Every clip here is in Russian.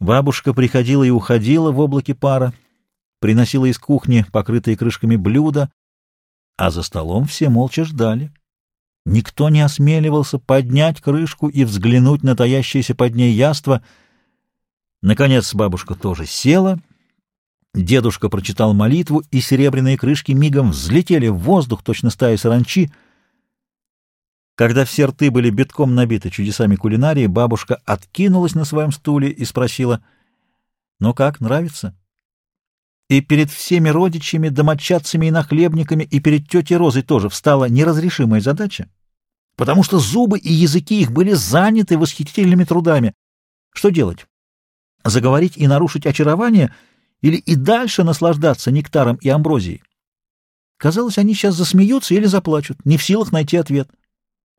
Бабушка приходила и уходила в облаке пара, приносила из кухни покрытые крышками блюда, а за столом все молча ждали. Никто не осмеливался поднять крышку и взглянуть на таящееся под ней яство. Наконец бабушка тоже села. Дедушка прочитал молитву, и серебряные крышки мигом взлетели в воздух, точно стая саранчи. Когда все рты были битком набиты чудесами кулинарии, бабушка откинулась на своем стуле и спросила, «Ну как, нравится?» И перед всеми родичами, домочадцами и нахлебниками, и перед тетей Розой тоже встала неразрешимая задача, потому что зубы и языки их были заняты восхитительными трудами. Что делать? Заговорить и нарушить очарование или и дальше наслаждаться нектаром и амброзией? Казалось, они сейчас засмеются или заплачут, не в силах найти ответ.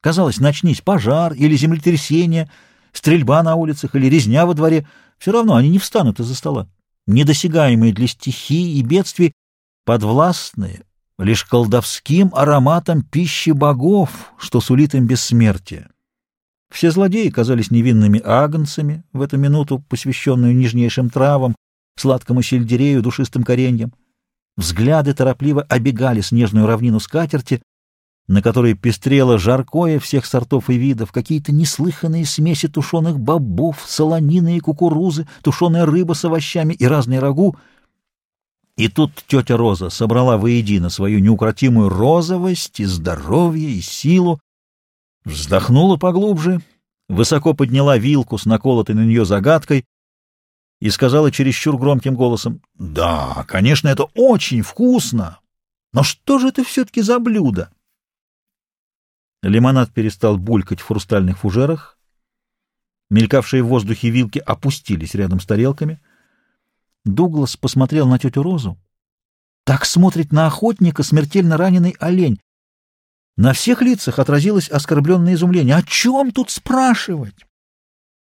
Казалось, начнись пожар или землетрясение, стрельба на улицах или резня во дворе, все равно они не встанут из-за стола. Недосягаемые для стихий и бедствий, подвластные лишь колдовским ароматом пищи богов, что сулит им бессмертие. Все злодеи казались невинными агнцами в эту минуту, посвященную нежнейшим травам, сладкому сельдерею, душистым кореньям. Взгляды торопливо обегали снежную равнину скатерти, на которой пестрело жаркое всех сортов и видов, какие-то неслыханные смеси тушеных бобов, солонины и кукурузы, тушеная рыба с овощами и разные рагу. И тут тетя Роза собрала воедино свою неукротимую розовость и здоровье, и силу, вздохнула поглубже, высоко подняла вилку с наколотой на нее загадкой и сказала чересчур громким голосом, «Да, конечно, это очень вкусно, но что же это все-таки за блюдо?» Лимонад перестал булькать в хрустальных фужерах. Мелькавшие в воздухе вилки опустились рядом с тарелками. Дуглас посмотрел на тетю Розу. Так смотрит на охотника смертельно раненый олень. На всех лицах отразилось оскорбленное изумление. О чем тут спрашивать?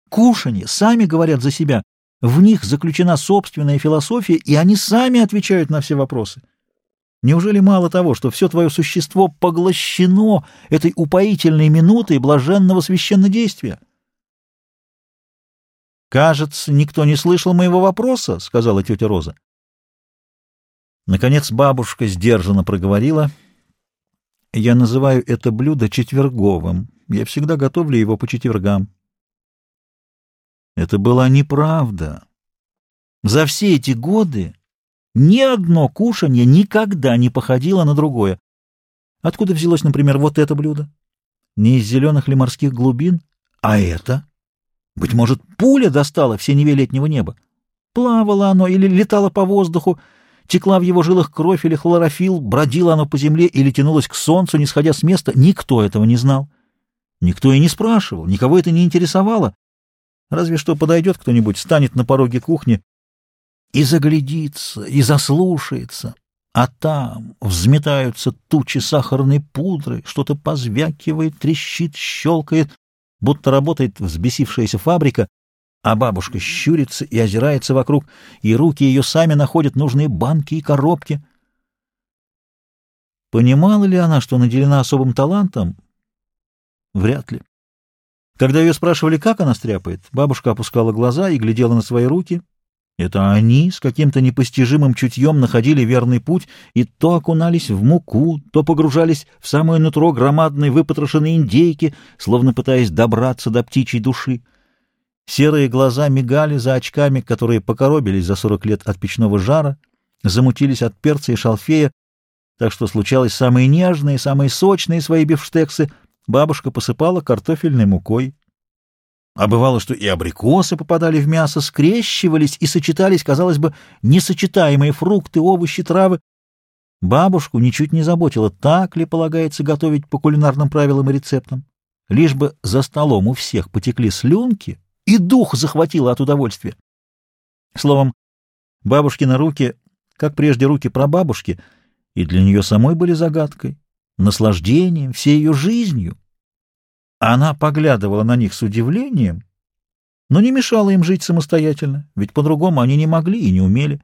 Кушанье сами говорят за себя. В них заключена собственная философия, и они сами отвечают на все вопросы. Неужели мало того, что все твое существо поглощено этой упоительной минутой блаженного священнодействия? «Кажется, никто не слышал моего вопроса», — сказала тетя Роза. Наконец бабушка сдержанно проговорила. «Я называю это блюдо четверговым. Я всегда готовлю его по четвергам». Это была неправда. За все эти годы ни одно кушанье никогда не походило на другое. Откуда взялось, например, вот это блюдо? Не из зеленых ли морских глубин? А это? Быть может, пуля достала в синеве летнего неба? Плавало оно или летало по воздуху, текла в его жилах кровь или хлорофилл, бродило оно по земле или тянулось к солнцу, не сходя с места? Никто этого не знал. Никто и не спрашивал, никого это не интересовало. Разве что подойдет кто-нибудь, станет на пороге кухни и заглядится, и заслушается, а там взметаются тучи сахарной пудры, что-то позвякивает, трещит, щелкает, будто работает взбесившаяся фабрика, а бабушка щурится и озирается вокруг, и руки ее сами находят нужные банки и коробки. Понимала ли она, что наделена особым талантом? Вряд ли. Когда ее спрашивали, как она стряпает, бабушка опускала глаза и глядела на свои руки — это они с каким-то непостижимым чутьем находили верный путь и то окунались в муку, то погружались в самое нутро громадной выпотрошенной индейки, словно пытаясь добраться до птичьей души. Серые глаза мигали за очками, которые покоробились за сорок лет от печного жара, замутились от перца и шалфея, так что случалось самые нежные, самые сочные свои бифштексы бабушка посыпала картофельной мукой. А бывало, что и абрикосы попадали в мясо, скрещивались и сочетались, казалось бы, несочетаемые фрукты, овощи, травы. Бабушку ничуть не заботило, так ли полагается готовить по кулинарным правилам и рецептам. Лишь бы за столом у всех потекли слюнки, и дух захватило от удовольствия. Словом, бабушкины руки, как прежде руки прабабушки, и для нее самой были загадкой, наслаждением, всей ее жизнью. Она поглядывала на них с удивлением, но не мешала им жить самостоятельно, ведь по-другому они не могли и не умели.